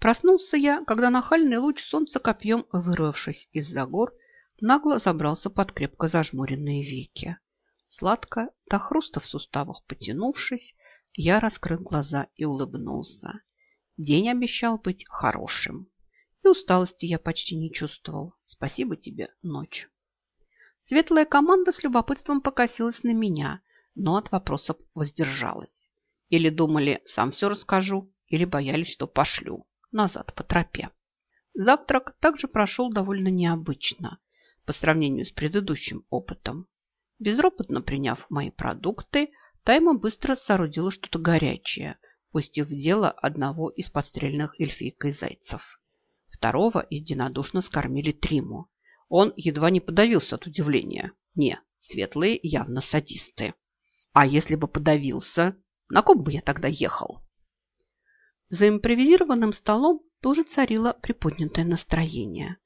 Проснулся я, когда нахальный луч солнца копьем, вырвавшись из-за гор, нагло забрался под крепко зажмуренные веки. Сладко, до хруста в суставах потянувшись, я раскрыл глаза и улыбнулся. День обещал быть хорошим. И усталости я почти не чувствовал. Спасибо тебе, ночь. Светлая команда с любопытством покосилась на меня, но от вопросов воздержалась. Или думали, сам все расскажу, или боялись, что пошлю назад по тропе. Завтрак также прошел довольно необычно по сравнению с предыдущим опытом. Безропотно приняв мои продукты, Тайма быстро соорудила что-то горячее, пустив в дело одного из подстрельных эльфийкой зайцев. Второго единодушно скормили Триму. Он едва не подавился от удивления. Не, светлые явно садисты. А если бы подавился, на ком бы я тогда ехал? За импровизированным столом тоже царило приподнятое настроение.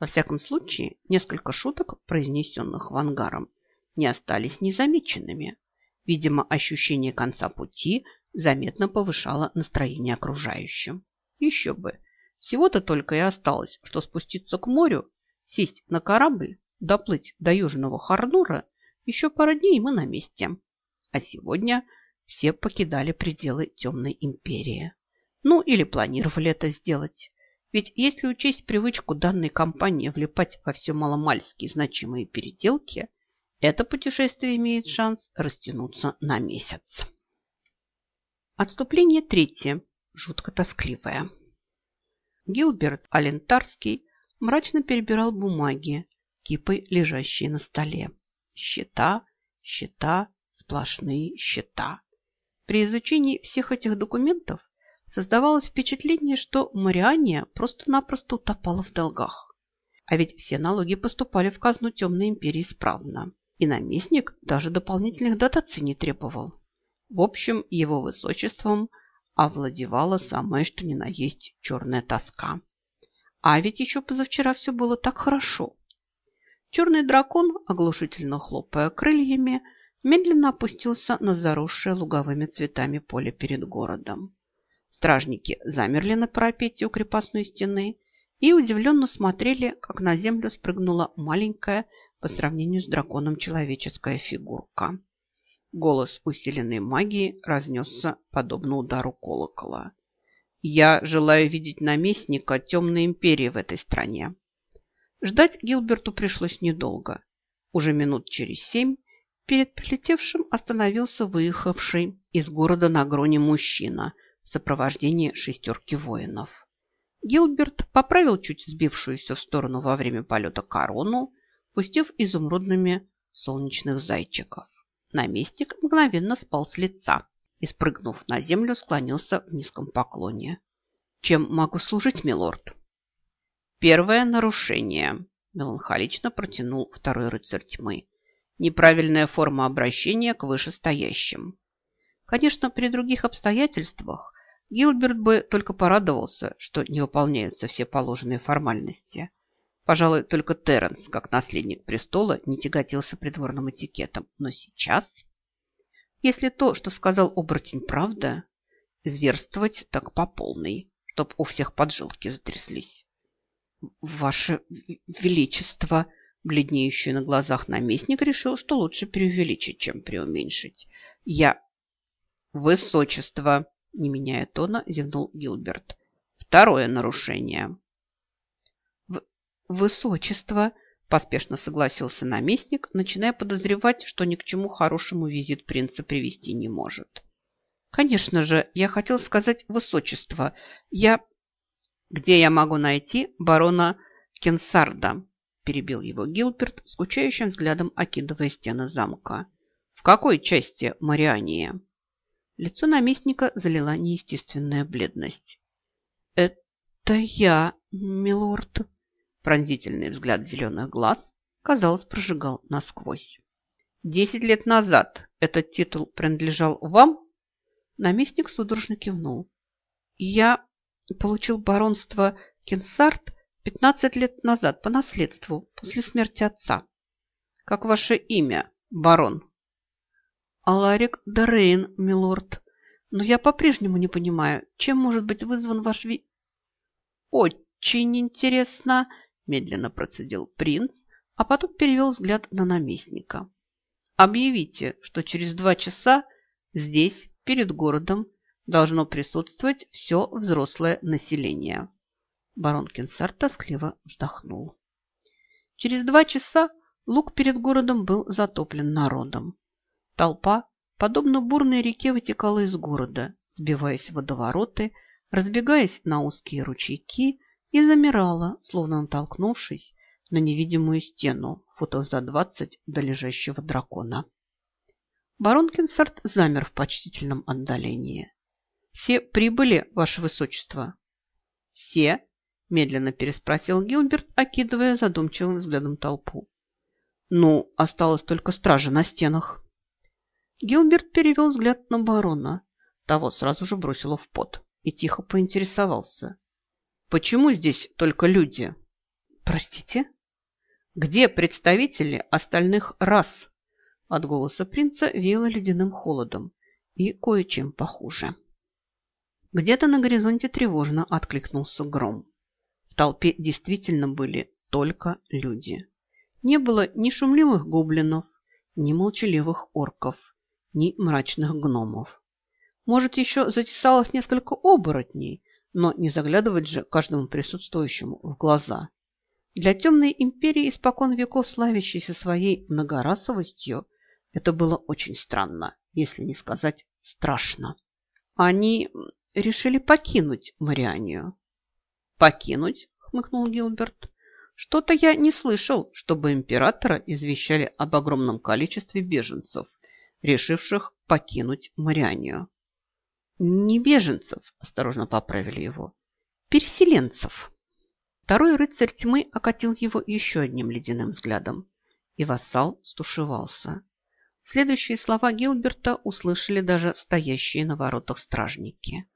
Во всяком случае, несколько шуток, произнесенных вангаром, не остались незамеченными. Видимо, ощущение конца пути заметно повышало настроение окружающим. Еще бы! Всего-то только и осталось, что спуститься к морю, сесть на корабль, доплыть до Южного Харнура, еще пара дней мы на месте. А сегодня все покидали пределы Темной Империи. Ну, или планировали это сделать. Ведь если учесть привычку данной компании влипать во все маломальские значимые переделки, это путешествие имеет шанс растянуться на месяц. Отступление третье, жутко тоскливое. Гилберт Алентарский мрачно перебирал бумаги, кипой лежащие на столе. Счета, счета, сплошные счета. При изучении всех этих документов Создавалось впечатление, что Мариания просто-напросто утопала в долгах. А ведь все налоги поступали в казну Темной Империи исправно. И наместник даже дополнительных дотаций не требовал. В общем, его высочеством овладевала самое что ни на есть черная тоска. А ведь еще позавчера все было так хорошо. Черный дракон, оглушительно хлопая крыльями, медленно опустился на заросшее луговыми цветами поле перед городом. Стражники замерли на парапете у крепостной стены и удивленно смотрели, как на землю спрыгнула маленькая по сравнению с драконом человеческая фигурка. Голос усиленной магии разнесся подобно удару колокола. «Я желаю видеть наместника темной империи в этой стране». Ждать Гилберту пришлось недолго. Уже минут через семь перед прилетевшим остановился выехавший из города на гроне мужчина – в сопровождении шестерки воинов. Гилберт поправил чуть сбившуюся в сторону во время полета корону, пустив изумрудными солнечных зайчиков. Наместник мгновенно спал с лица и, спрыгнув на землю, склонился в низком поклоне. «Чем могу служить, милорд?» «Первое нарушение», – меланхолично протянул второй рыцарь тьмы. «Неправильная форма обращения к вышестоящим». Конечно, при других обстоятельствах Гилберт бы только порадовался, что не выполняются все положенные формальности. Пожалуй, только Терренс, как наследник престола, не тяготился придворным этикетом. Но сейчас, если то, что сказал оборотень, правда, зверствовать так по полной, чтоб у всех поджилки затряслись. Ваше Величество, бледнеющий на глазах наместник, решил, что лучше преувеличить, чем преуменьшить. Я... Высочество, не меняя тона, зевнул Гилберт. Второе нарушение. В высочество, поспешно согласился наместник, начиная подозревать, что ни к чему хорошему визит принца привести не может. Конечно же, я хотел сказать высочество. Я... Где я могу найти барона Кенсарда? Перебил его Гилберт, скучающим взглядом окидывая стены замка. В какой части Мариании? Лицо наместника залила неестественная бледность. «Это я, милорд!» Пронзительный взгляд зеленых глаз, казалось, прожигал насквозь. «Десять лет назад этот титул принадлежал вам?» Наместник судорожно кивнул. «Я получил баронство Кенсарт пятнадцать лет назад по наследству, после смерти отца. Как ваше имя, барон?» Аларик Дорейн, милорд. Но я по-прежнему не понимаю, чем может быть вызван ваш ви... Очень интересно, медленно процедил принц, а потом перевел взгляд на наместника. Объявите, что через два часа здесь, перед городом, должно присутствовать все взрослое население. Барон Кенсар тоскливо вздохнул. Через два часа луг перед городом был затоплен народом. Толпа, подобно бурной реке, вытекала из города, сбиваясь в водовороты, разбегаясь на узкие ручейки и замирала, словно натолкнувшись на невидимую стену футов за двадцать до лежащего дракона. Барон Кенсарт замер в почтительном отдалении. «Все прибыли, ваше высочество?» «Все?» – медленно переспросил Гилберт, окидывая задумчивым взглядом толпу. «Ну, осталось только стража на стенах». Гилберт перевел взгляд на барона. Того сразу же бросило в пот и тихо поинтересовался. «Почему здесь только люди?» «Простите?» «Где представители остальных рас?» От голоса принца веяло ледяным холодом и кое-чем похуже. Где-то на горизонте тревожно откликнулся гром. В толпе действительно были только люди. Не было ни шумливых гоблинов, ни молчаливых орков, ни мрачных гномов. Может, еще затесалось несколько оборотней, но не заглядывать же каждому присутствующему в глаза. Для темной империи, испокон веков славящейся своей многорасовостью, это было очень странно, если не сказать страшно. Они решили покинуть Марианию. «Покинуть?» – хмыкнул Гилберт. «Что-то я не слышал, чтобы императора извещали об огромном количестве беженцев, решивших покинуть Марианию». «Не беженцев», – осторожно поправили его, – «переселенцев». Второй рыцарь тьмы окатил его еще одним ледяным взглядом, и вассал стушевался. Следующие слова Гилберта услышали даже стоящие на воротах стражники.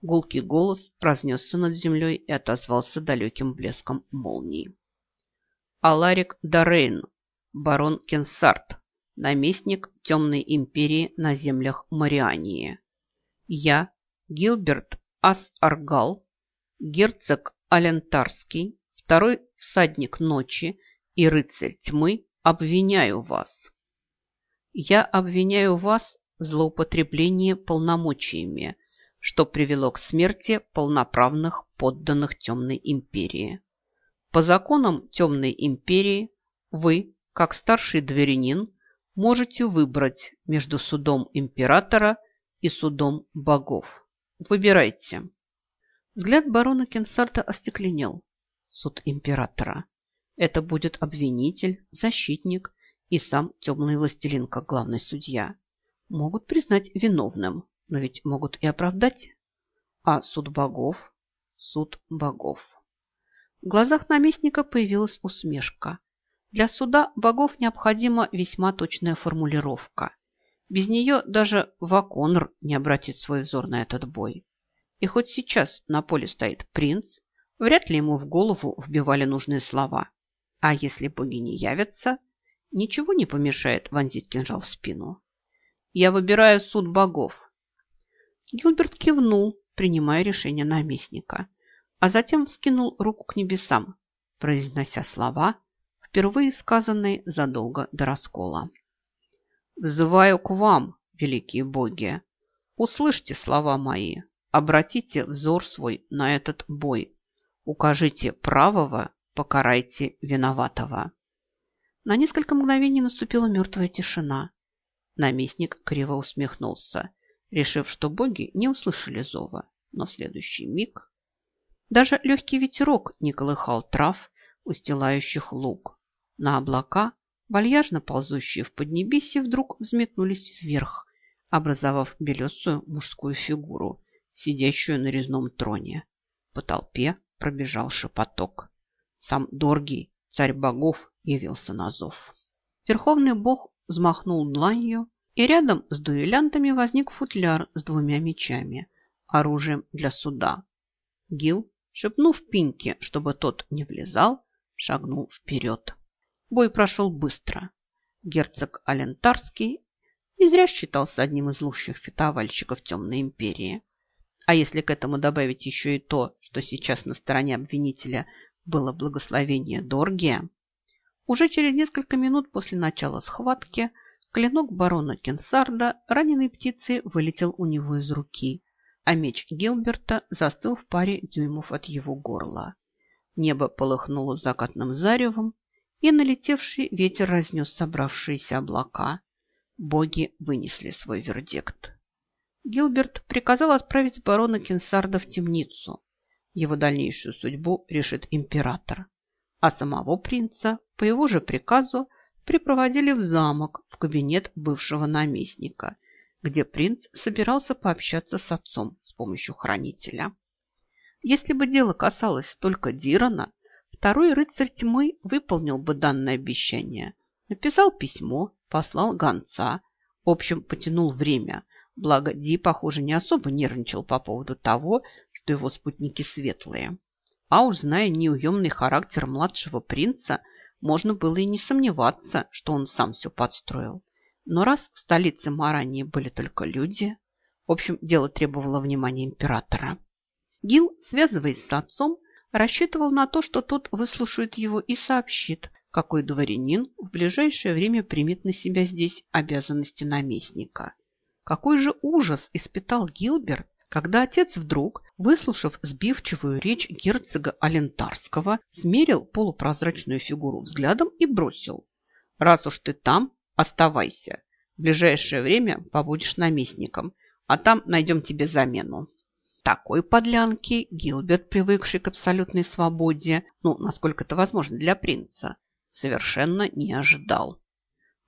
Гулкий голос разнесся над землей и отозвался далеким блеском молнии. Аларик Дарейн, барон Кенсарт, наместник Темной империи на землях Мариании. Я, Гилберт Ас-Аргал, герцог Алентарский, второй всадник ночи и рыцарь тьмы, обвиняю вас. Я обвиняю вас в злоупотреблении полномочиями, что привело к смерти полноправных подданных Темной империи. По законам Темной империи вы, как старший дворянин, можете выбрать между судом императора и судом богов. Выбирайте. Взгляд барона Кенсарта остекленел. Суд императора. Это будет обвинитель, защитник и сам темный властелин, как главный судья. Могут признать виновным, но ведь могут и оправдать. А суд богов? Суд богов. В глазах наместника появилась усмешка. Для суда богов необходима весьма точная формулировка. Без нее даже Ваконр не обратит свой взор на этот бой. И хоть сейчас на поле стоит принц, вряд ли ему в голову вбивали нужные слова. А если боги не явятся, ничего не помешает вонзить кинжал в спину. Я выбираю суд богов. Гилберт кивнул, принимая решение наместника, а затем вскинул руку к небесам, произнося слова, впервые сказанные задолго до раскола. «Взываю к вам, великие боги! Услышьте слова мои, Обратите взор свой на этот бой. Укажите правого, покарайте виноватого. На несколько мгновений наступила мертвая тишина. Наместник криво усмехнулся, решив, что боги не услышали зова. Но в следующий миг даже легкий ветерок не колыхал трав, устилающих луг. На облака, вальяжно ползущие в поднебесье, вдруг взметнулись вверх, образовав белесую мужскую фигуру сидящую на резном троне. По толпе пробежал шепоток. Сам Доргий, царь богов, явился на зов. Верховный бог взмахнул дланью, и рядом с дуэлянтами возник футляр с двумя мечами, оружием для суда. Гил, шепнув Пинке, чтобы тот не влезал, шагнул вперед. Бой прошел быстро. Герцог Алентарский не зря считался одним из лучших фехтовальщиков Темной Империи. А если к этому добавить еще и то, что сейчас на стороне обвинителя было благословение Доргия, уже через несколько минут после начала схватки клинок барона Кенсарда раненой птицей вылетел у него из руки, а меч Гилберта застыл в паре дюймов от его горла. Небо полыхнуло закатным заревом, и налетевший ветер разнес собравшиеся облака. Боги вынесли свой вердикт. Гилберт приказал отправить барона Кенсарда в темницу. Его дальнейшую судьбу решит император. А самого принца, по его же приказу, припроводили в замок, в кабинет бывшего наместника, где принц собирался пообщаться с отцом с помощью хранителя. Если бы дело касалось только Дирана, второй рыцарь тьмы выполнил бы данное обещание. Написал письмо, послал гонца, в общем, потянул время, благо Ди, похоже, не особо нервничал по поводу того, что его спутники светлые. А уж зная неуемный характер младшего принца, можно было и не сомневаться, что он сам все подстроил. Но раз в столице Марании были только люди, в общем, дело требовало внимания императора. Гил, связываясь с отцом, рассчитывал на то, что тот выслушает его и сообщит, какой дворянин в ближайшее время примет на себя здесь обязанности наместника. Какой же ужас испытал Гилберт, когда отец вдруг, выслушав сбивчивую речь герцога Алентарского, смерил полупрозрачную фигуру взглядом и бросил. «Раз уж ты там, оставайся. В ближайшее время побудешь наместником, а там найдем тебе замену». Такой подлянки Гилберт, привыкший к абсолютной свободе, ну, насколько это возможно для принца, совершенно не ожидал.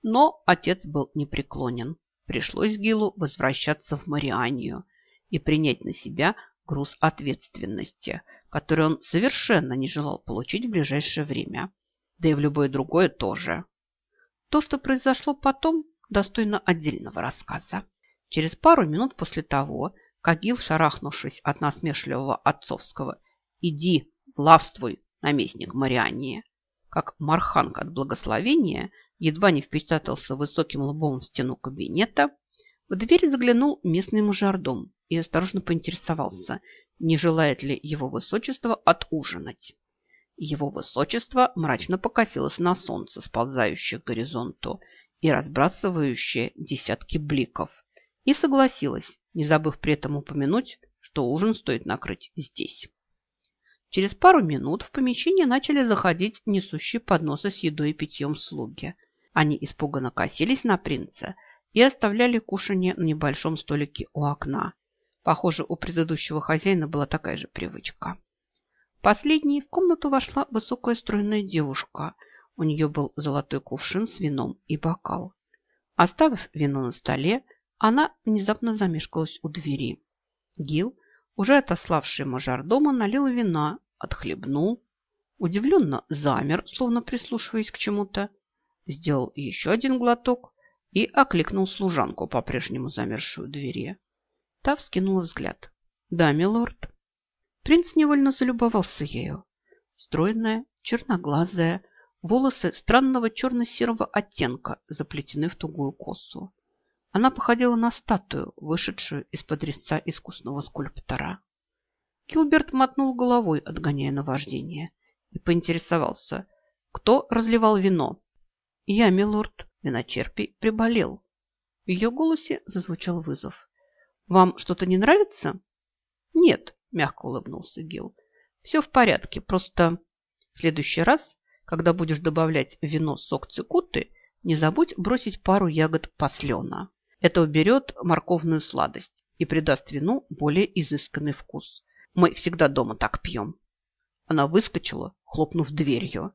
Но отец был непреклонен. Пришлось Гилу возвращаться в Марианию и принять на себя груз ответственности, который он совершенно не желал получить в ближайшее время. Да и в любое другое тоже. То, что произошло потом, достойно отдельного рассказа. Через пару минут после того, как Гил, шарахнувшись от насмешливого отцовского «Иди, влавствуй, наместник Мариании», как Марханг от благословения едва не впечатался высоким лбом в стену кабинета, в дверь заглянул местный мажордом и осторожно поинтересовался, не желает ли его высочество отужинать. Его высочество мрачно покатилось на солнце, сползающее к горизонту и разбрасывающее десятки бликов, и согласилась, не забыв при этом упомянуть, что ужин стоит накрыть здесь. Через пару минут в помещение начали заходить несущие подносы с едой и питьем слуги. Они испуганно косились на принца и оставляли кушанье на небольшом столике у окна. Похоже, у предыдущего хозяина была такая же привычка. Последней в комнату вошла высокая стройная девушка. У нее был золотой кувшин с вином и бокал. Оставив вино на столе, она внезапно замешкалась у двери. Гил, уже отославший мажордома, налил вина, отхлебнул, удивленно замер, словно прислушиваясь к чему-то, сделал еще один глоток и окликнул служанку, по-прежнему замершую у двери. Та вскинула взгляд. «Да, милорд». Принц невольно залюбовался ею. Стройная, черноглазая, волосы странного черно-серого оттенка заплетены в тугую косу. Она походила на статую, вышедшую из-под резца искусного скульптора. Килберт мотнул головой, отгоняя наваждение, и поинтересовался, кто разливал вино. «Я, милорд, виночерпий, приболел». В ее голосе зазвучал вызов. «Вам что-то не нравится?» «Нет», – мягко улыбнулся Гил. «Все в порядке, просто в следующий раз, когда будешь добавлять вино сок цикуты, не забудь бросить пару ягод послена». Это уберет морковную сладость и придаст вину более изысканный вкус. Мы всегда дома так пьем. Она выскочила, хлопнув дверью.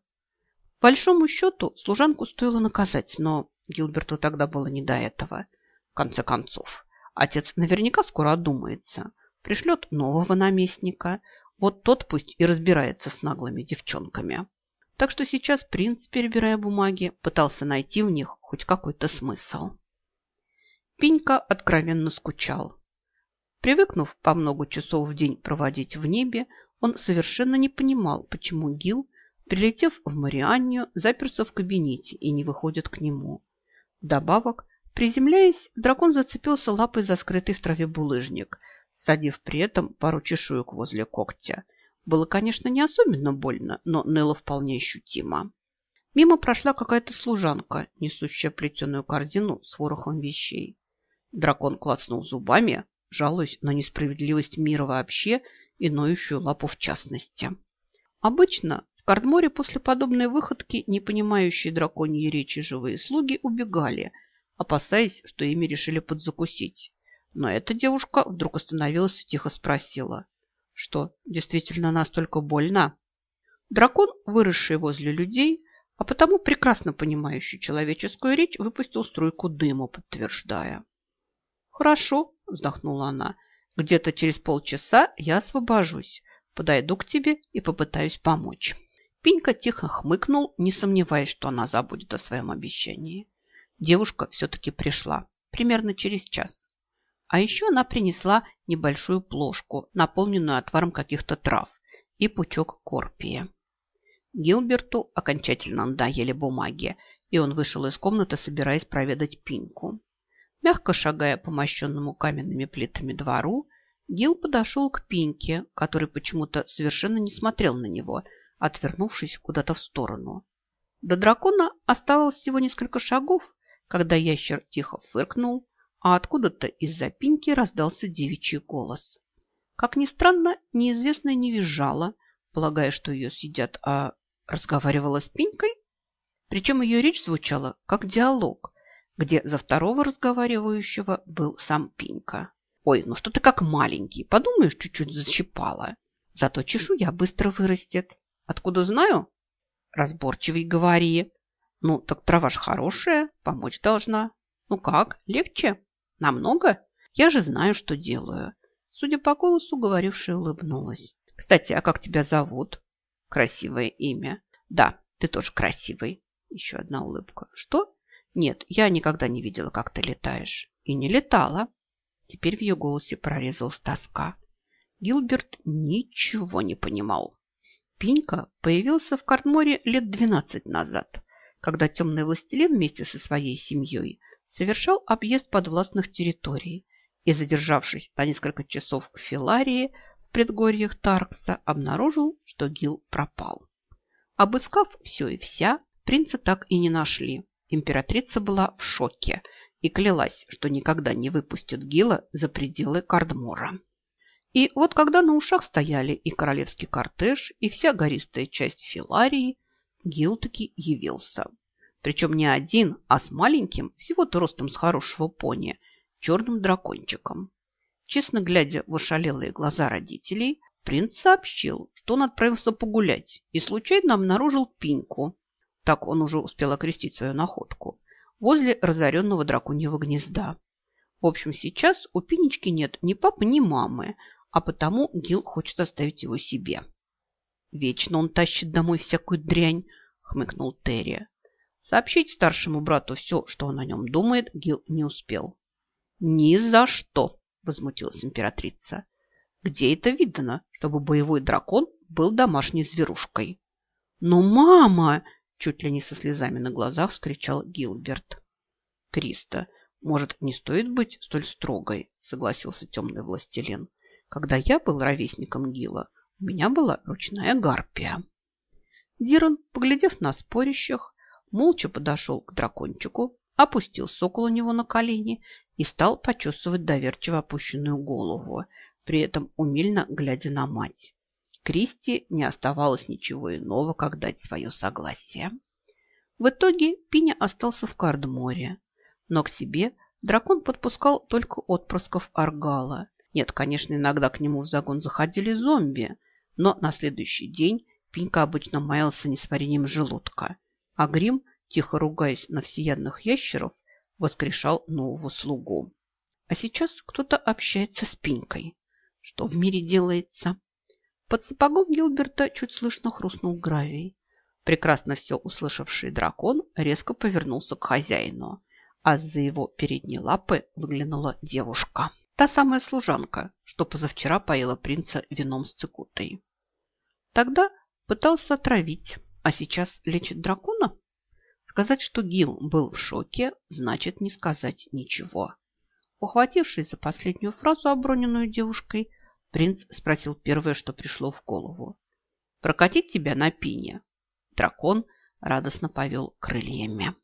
По большому счету, служанку стоило наказать, но Гилберту тогда было не до этого. В конце концов, отец наверняка скоро одумается, пришлет нового наместника, вот тот пусть и разбирается с наглыми девчонками. Так что сейчас принц, перебирая бумаги, пытался найти в них хоть какой-то смысл. Пенька откровенно скучал. Привыкнув по много часов в день проводить в небе, он совершенно не понимал, почему Гил, прилетев в Марианнию, заперся в кабинете и не выходит к нему. Вдобавок, приземляясь, дракон зацепился лапой за скрытый в траве булыжник. садив при этом пару чешуек возле когтя. Было, конечно, не особенно больно, но ныло вполне ощутимо. Мимо прошла какая-то служанка, несущая плетеную корзину с ворохом вещей. Дракон клацнул зубами, жалуясь на несправедливость мира вообще и ноющую лапу в частности. Обычно в Кардморе после подобной выходки не понимающие драконьи речи живые слуги убегали, опасаясь, что ими решили подзакусить. Но эта девушка вдруг остановилась и тихо спросила. Что, действительно настолько больно? Дракон, выросший возле людей, а потому прекрасно понимающий человеческую речь, выпустил струйку дыма, подтверждая. «Хорошо», – вздохнула она, – «где-то через полчаса я освобожусь, подойду к тебе и попытаюсь помочь». Пинька тихо хмыкнул, не сомневаясь, что она забудет о своем обещании. Девушка все-таки пришла, примерно через час. А еще она принесла небольшую плошку, наполненную отваром каких-то трав, и пучок корпии. Гилберту окончательно надоели бумаги, и он вышел из комнаты, собираясь проведать Пинку. Мягко шагая по мощенному каменными плитами двору, Гил подошел к Пинке, который почему-то совершенно не смотрел на него, отвернувшись куда-то в сторону. До дракона оставалось всего несколько шагов, когда ящер тихо фыркнул, а откуда-то из-за пинки раздался девичий голос. Как ни странно, неизвестная не визжала, полагая, что ее съедят, а разговаривала с пинькой. Причем ее речь звучала как диалог, где за второго разговаривающего был сам Пинька. «Ой, ну что ты как маленький, подумаешь, чуть-чуть защипала. Зато чешуя быстро вырастет. Откуда знаю?» «Разборчивый говори. Ну, так трава ж хорошая, помочь должна. Ну как, легче?» Намного? Я же знаю, что делаю. Судя по голосу, говорившая улыбнулась. Кстати, а как тебя зовут? Красивое имя. Да, ты тоже красивый. Еще одна улыбка. Что? Нет, я никогда не видела, как ты летаешь. И не летала. Теперь в ее голосе прорезалась тоска. Гилберт ничего не понимал. Пинька появился в Кардморе лет двенадцать назад, когда темный властелин вместе со своей семьей совершал объезд подвластных территорий и, задержавшись на несколько часов в Филарии, в предгорьях Таркса, обнаружил, что Гил пропал. Обыскав все и вся, принца так и не нашли. Императрица была в шоке и клялась, что никогда не выпустит Гила за пределы Кардмора. И вот когда на ушах стояли и королевский кортеж, и вся гористая часть Филарии, Гил таки явился. Причем не один, а с маленьким, всего-то ростом с хорошего пони, черным дракончиком. Честно глядя в ошалелые глаза родителей, принц сообщил, что он отправился погулять и случайно обнаружил Пиньку. Так он уже успел окрестить свою находку. Возле разоренного драконьего гнезда. В общем, сейчас у Пинечки нет ни папы, ни мамы, а потому Гил хочет оставить его себе. «Вечно он тащит домой всякую дрянь», — хмыкнул Терри. Сообщить старшему брату все, что он о нем думает, Гил не успел. «Ни за что!» – возмутилась императрица. «Где это видно, чтобы боевой дракон был домашней зверушкой?» «Но мама!» – чуть ли не со слезами на глазах вскричал Гилберт. «Криста, может, не стоит быть столь строгой?» – согласился темный властелин. «Когда я был ровесником Гила, у меня была ручная гарпия». Дирон, поглядев на спорящих, молча подошел к дракончику, опустился около него на колени и стал почесывать доверчиво опущенную голову, при этом умильно глядя на мать. Кристи не оставалось ничего иного, как дать свое согласие. В итоге Пиня остался в Кардморе, но к себе дракон подпускал только отпрысков Аргала. Нет, конечно, иногда к нему в загон заходили зомби, но на следующий день Пинька обычно маялся несварением желудка а Грим, тихо ругаясь на всеядных ящеров, воскрешал нового слугу. А сейчас кто-то общается с Пинькой. Что в мире делается? Под сапогом Гилберта чуть слышно хрустнул гравий. Прекрасно все услышавший дракон резко повернулся к хозяину, а за его передней лапы выглянула девушка. Та самая служанка, что позавчера поила принца вином с цикутой. Тогда пытался отравить, а сейчас лечит дракона? Сказать, что Гил был в шоке, значит не сказать ничего. Ухватившись за последнюю фразу, оброненную девушкой, принц спросил первое, что пришло в голову. «Прокатить тебя на пине?» Дракон радостно повел крыльями.